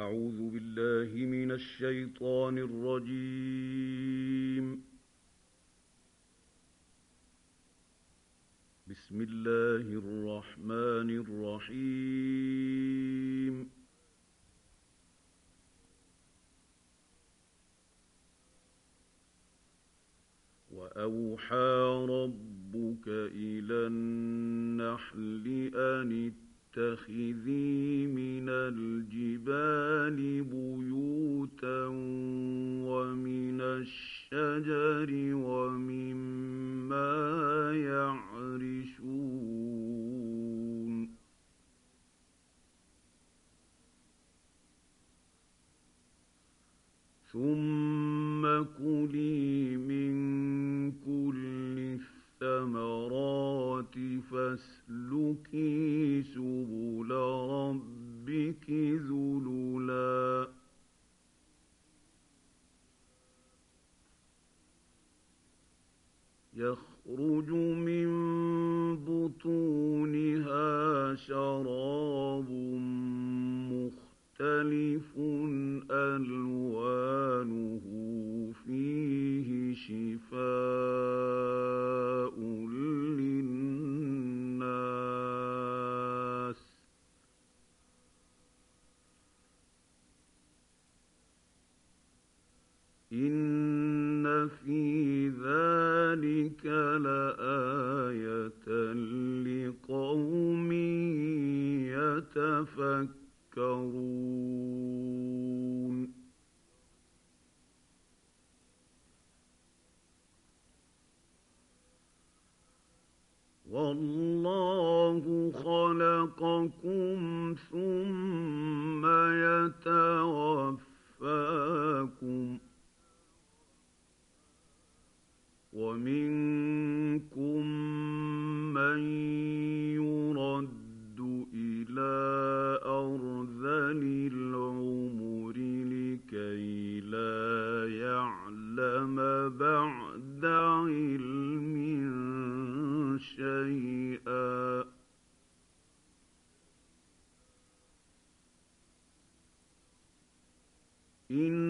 أعوذ بالله من الشيطان الرجيم. بسم الله الرحمن الرحيم. وأوحى ربك إلى النحل أن اتخذي من الجبال بيوتا ومن الشجر ومما يعرشون. ثم كلي من فاسلكي سبل ربك ذللا. يخرج من بطونها شراب مختلف إن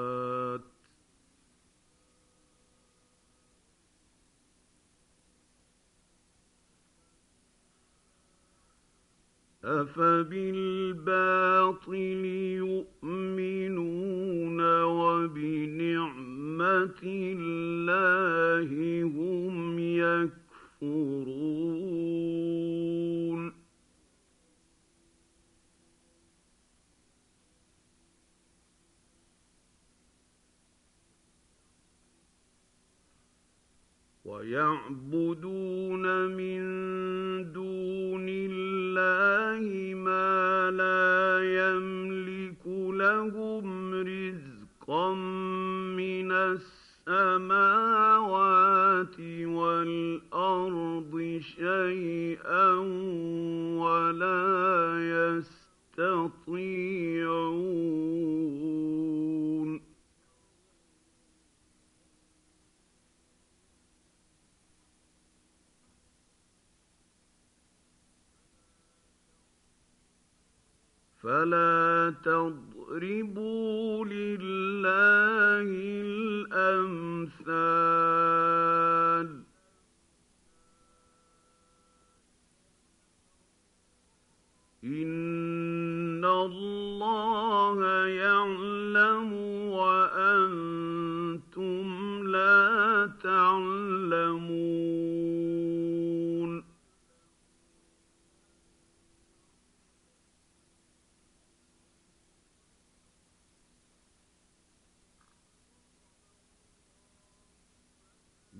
أفبالباطل يؤمنون وبنعمة الله هم يكفرون ويعبدون من الله ما لا يملك لهم رزقا من السماوات والأرض شيئا ولا يستطيعون فلا تضربوا لله الأمثال. إن الله يعلم وأنتم لا تعلمون.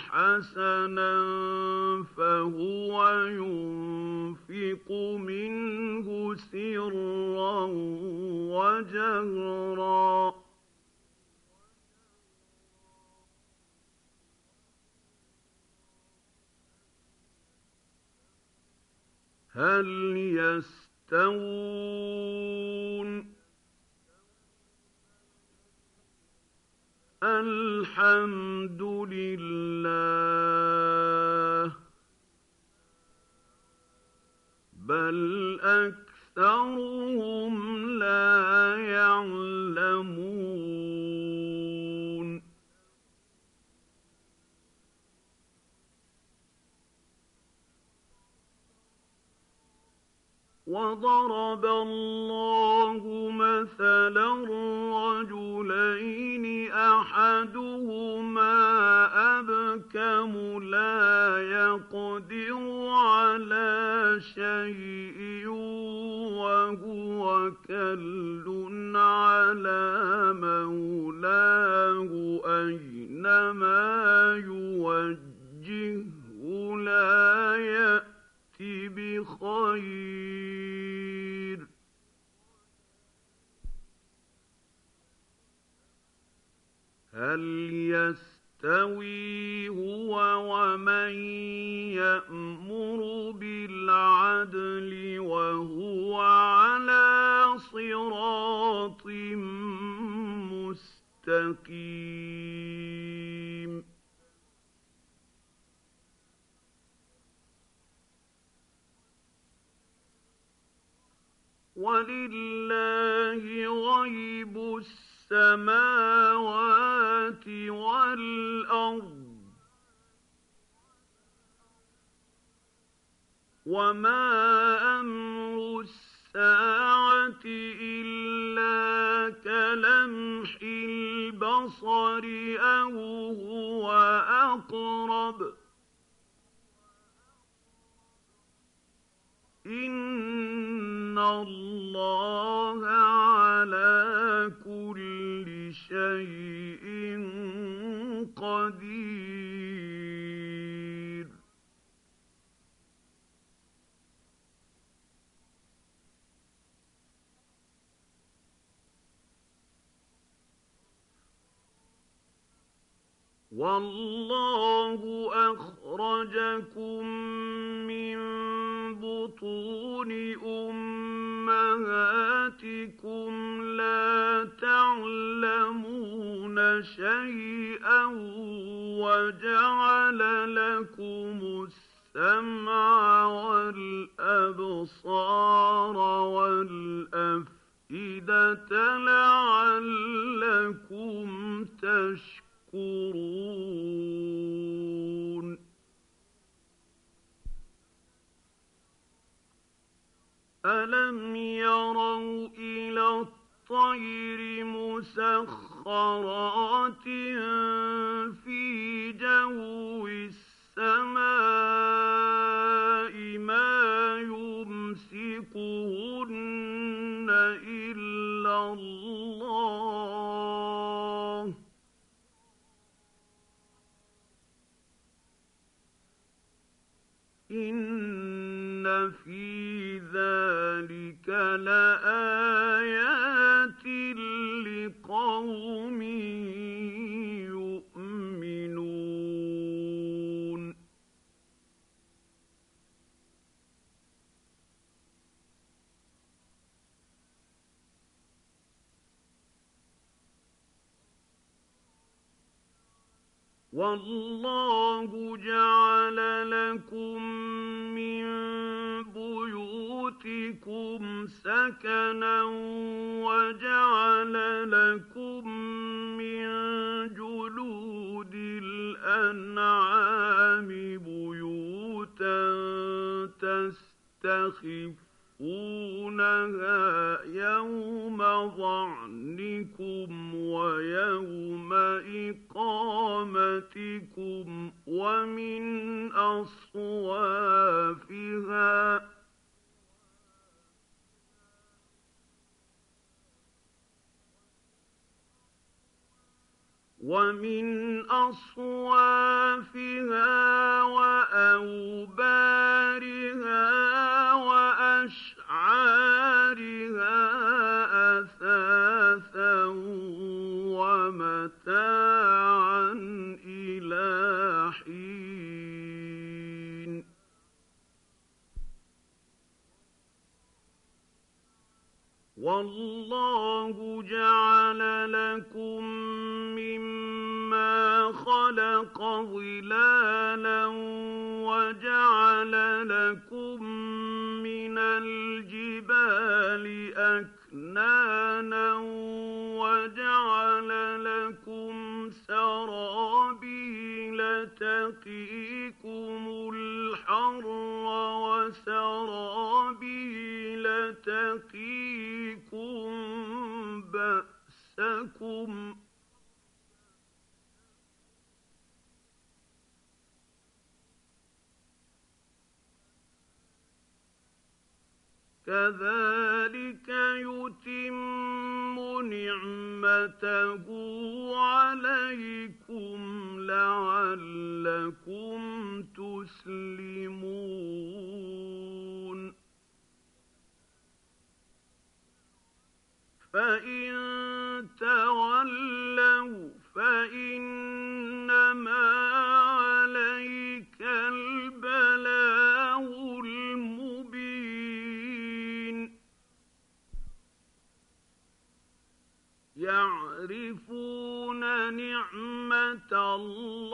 حسنا فهو ينفق منه سرا وجهرا. هل يستوون؟ الحمد لله بل أكثرهم لا يعلمون وضرب الله مثلا رجلين أحدهما أبكم لا يقدر على شيء وهو كل على قدير. والله أخرجكم من بطون أمهاتكم لا تعلمون شيئا وجعل لكم السمع والأبصار والأفئدة لعلكم تشكرون. ألم يروا إلى الطير مسخرات في جو السماء ما يمسكهن إلا الله إن في ذلك لآية سكنا وجعل لكم من جلود الأنعام بيوتا تستخفونها يوم ظعنكم ويوم إقامتكم ومن أصوافها ۖ ومن أصوافها وأوسطها كذلك يتم نعمته عليكم لعلكم تسلمون. فإن الله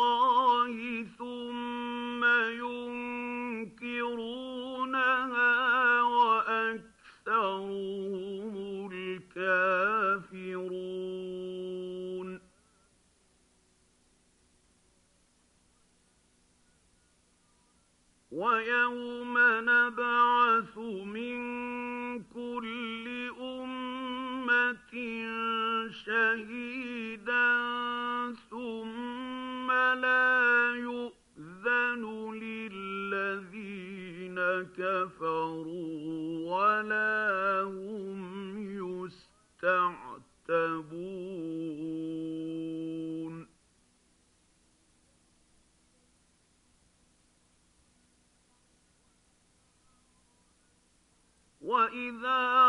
كفروا ولا هم يستعتبون وإذا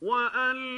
وأن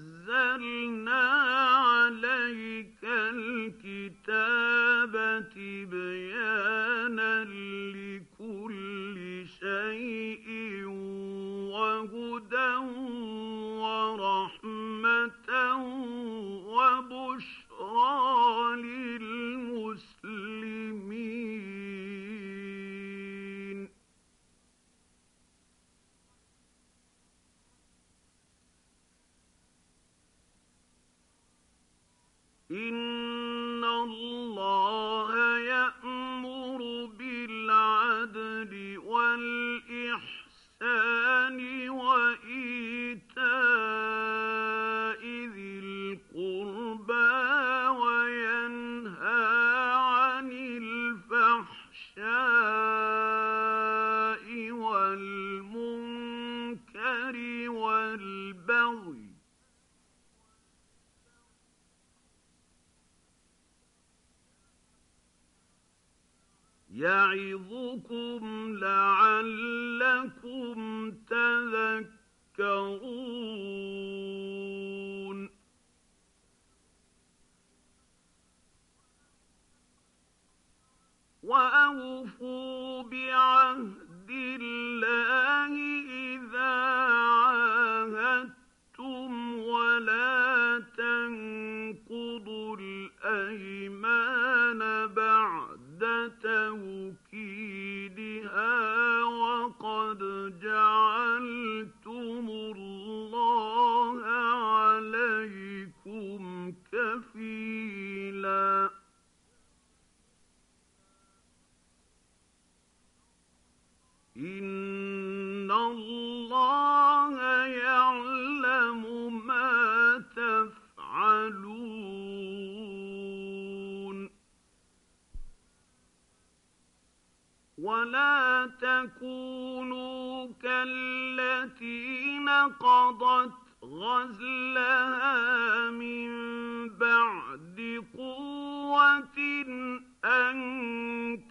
ونزلنا عليك الكتاب تبيانا لكل شيء وهدى ورحمة وبشرى إن يعظكم لعلكم تذكرون. وأوفوا بعهد الله إذا عاهدتم ولا تنقضوا الأيمان. بعد توكيدها وقد جعلتم الله عليكم كفيلا. إن ولا تكونوا كالتي نقضت غزلها من بعد قوة أنكاثا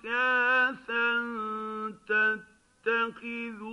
تتخذون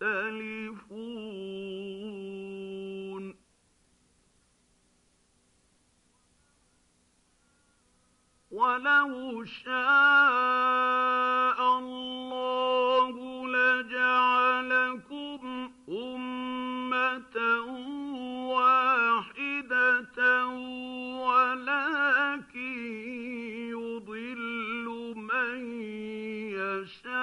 يختلفون. ولو شاء الله لجعلكم أمة واحدة ولكن يضل من يشاء.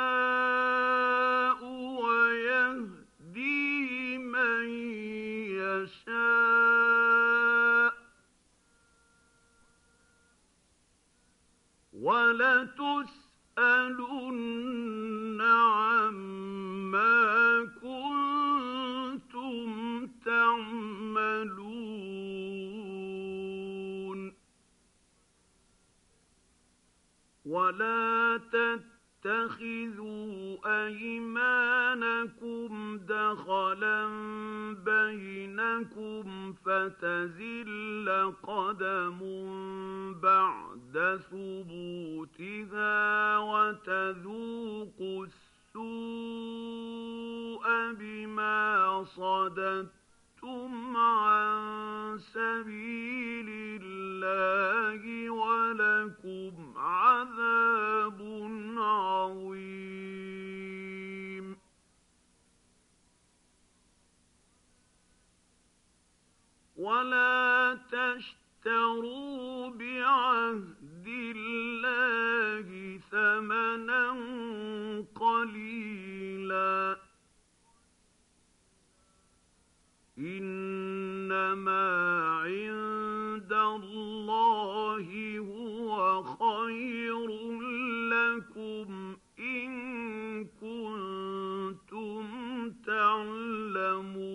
ثمنا قليلا إنما عند الله هو خير لكم إن كنتم تعلمون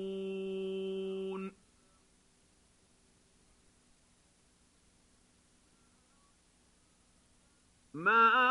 ما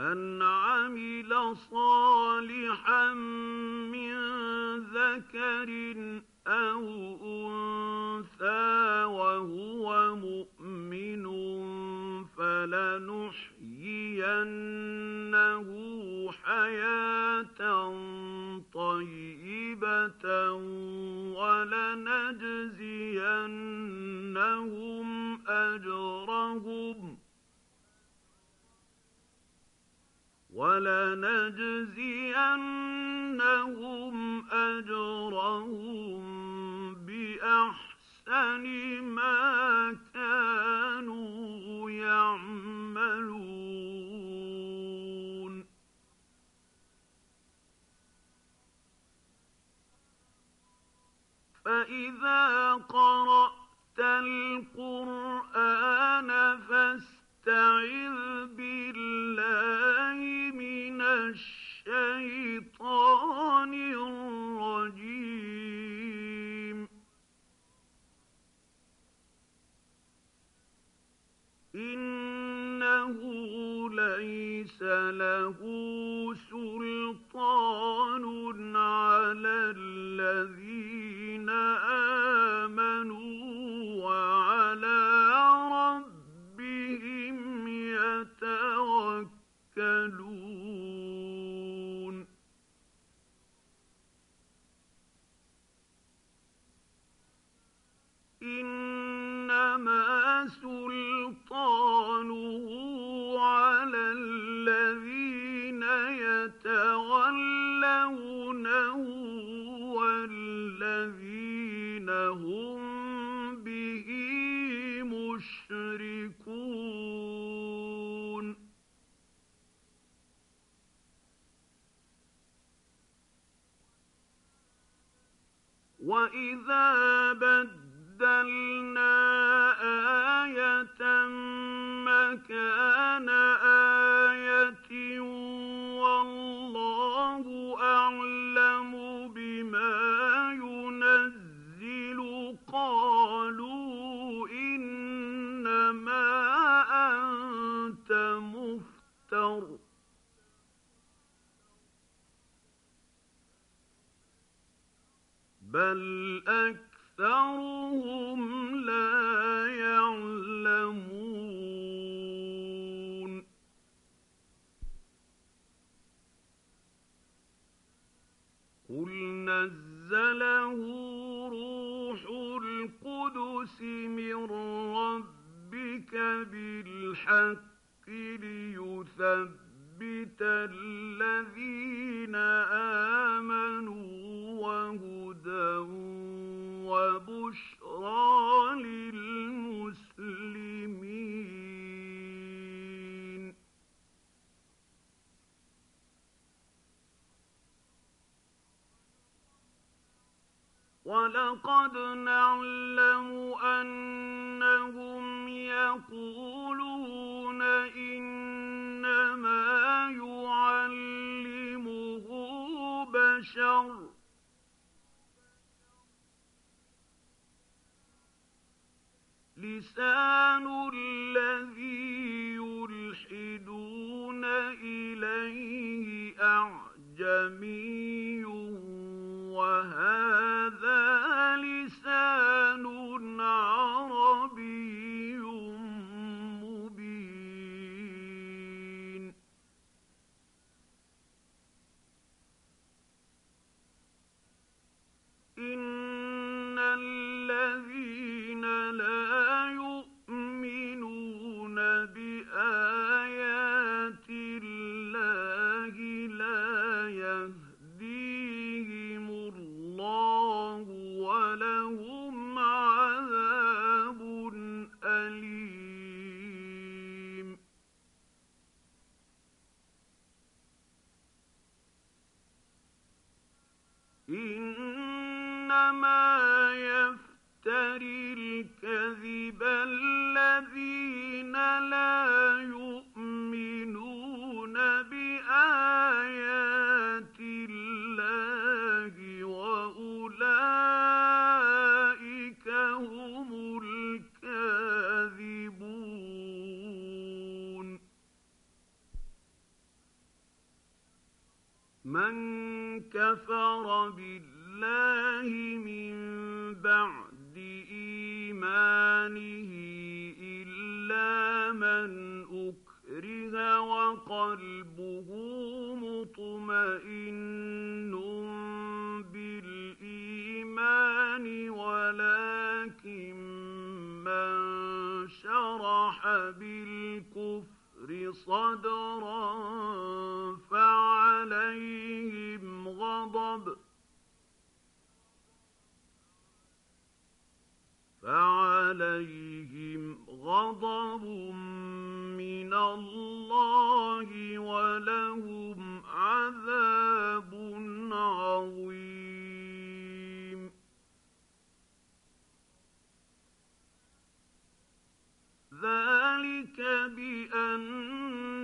من عمل صالحا من ذكر أو أنثى وهو مؤمن فلنحيينه حياة طيبة ولنجزينهم أجرهم بأحسن ما كانوا يعملون. فإذا قرأت القرآن فاستعذ بالله الشيطان الرجيم. إنه ليس له سلطان على الذين آمنوا مطمئن بالإيمان ولكن من شرح بالكفر صدرا فعليهم غضب. فعليهم غضب من الله ولهم ذلك بأنهم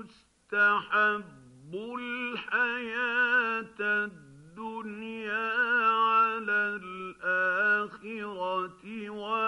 استحبوا الحياة الدنيا على الآخرة وعلى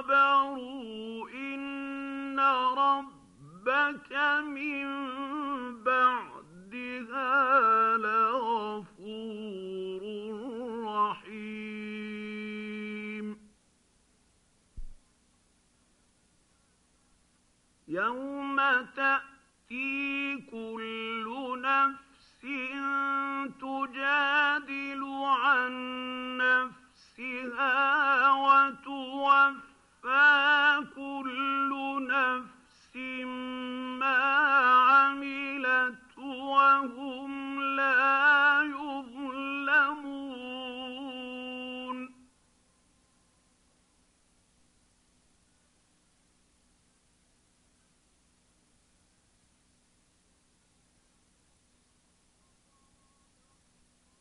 صبروا إن ربك من بعدها لغفور رحيم يوم تأتي فَكُلُّ نفس ما عملت وهم لا يظلمون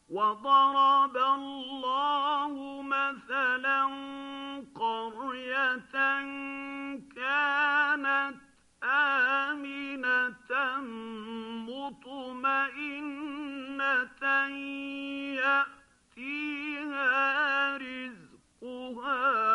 وضرب الله مثلاً مطمئنة يأتيها رزقها.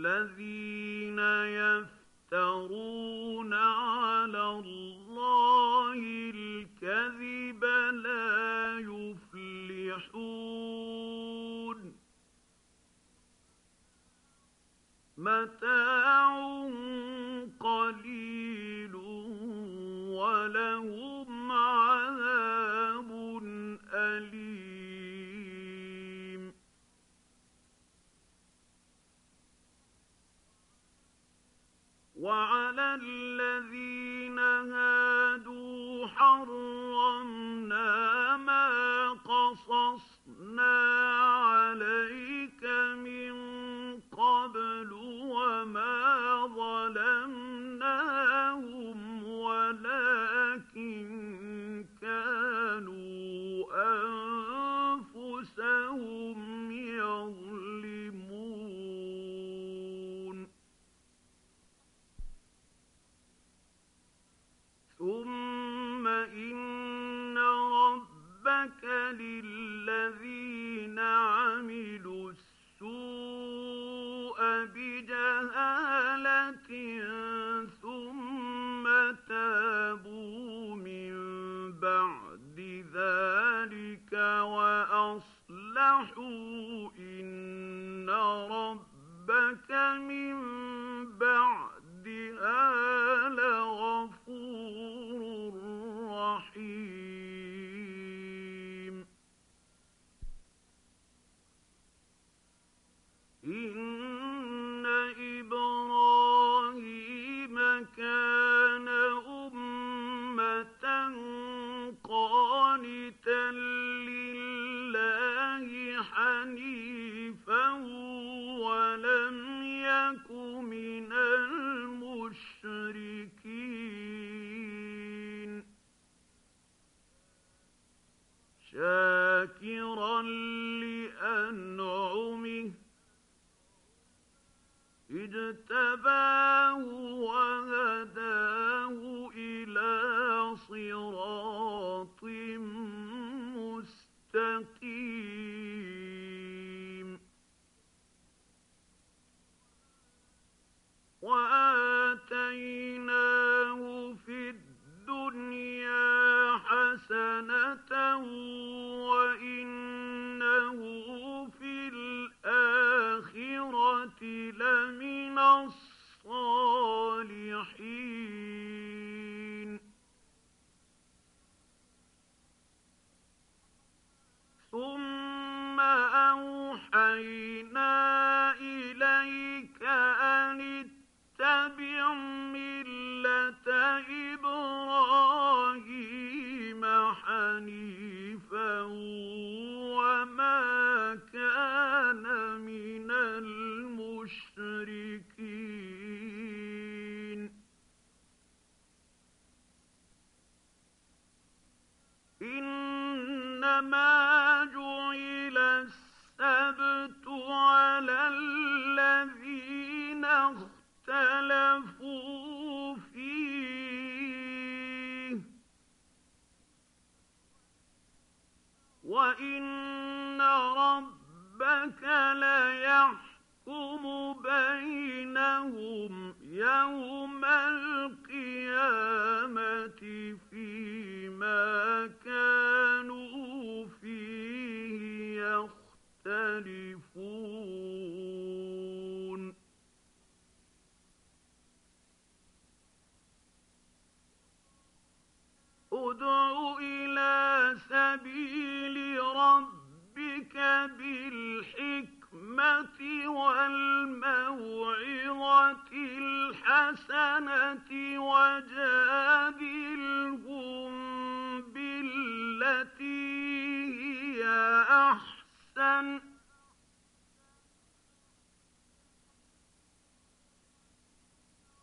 الذين يفترون على الله الكذب لا يفلحون. متاع قليل وعلى الذين هادوا حرم بجهالة اجتباه والموعظة الحسنة وجادلهم بالتي هي أحسن.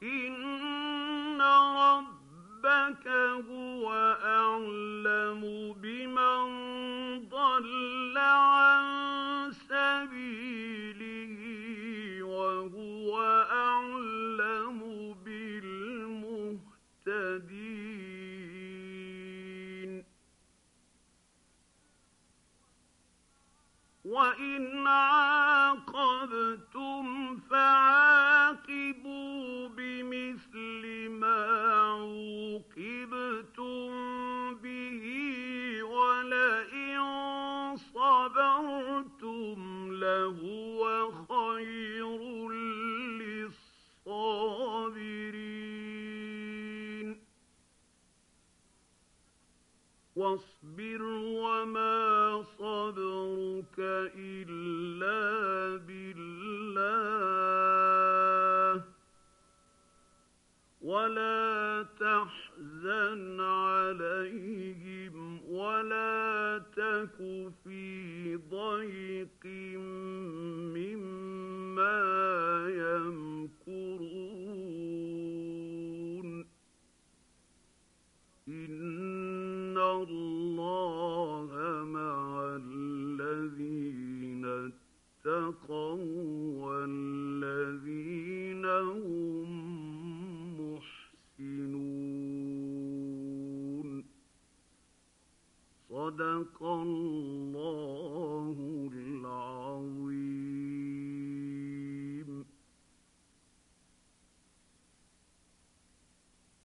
إن ربك هو أعلم وإن عاقبتم فعاقبتم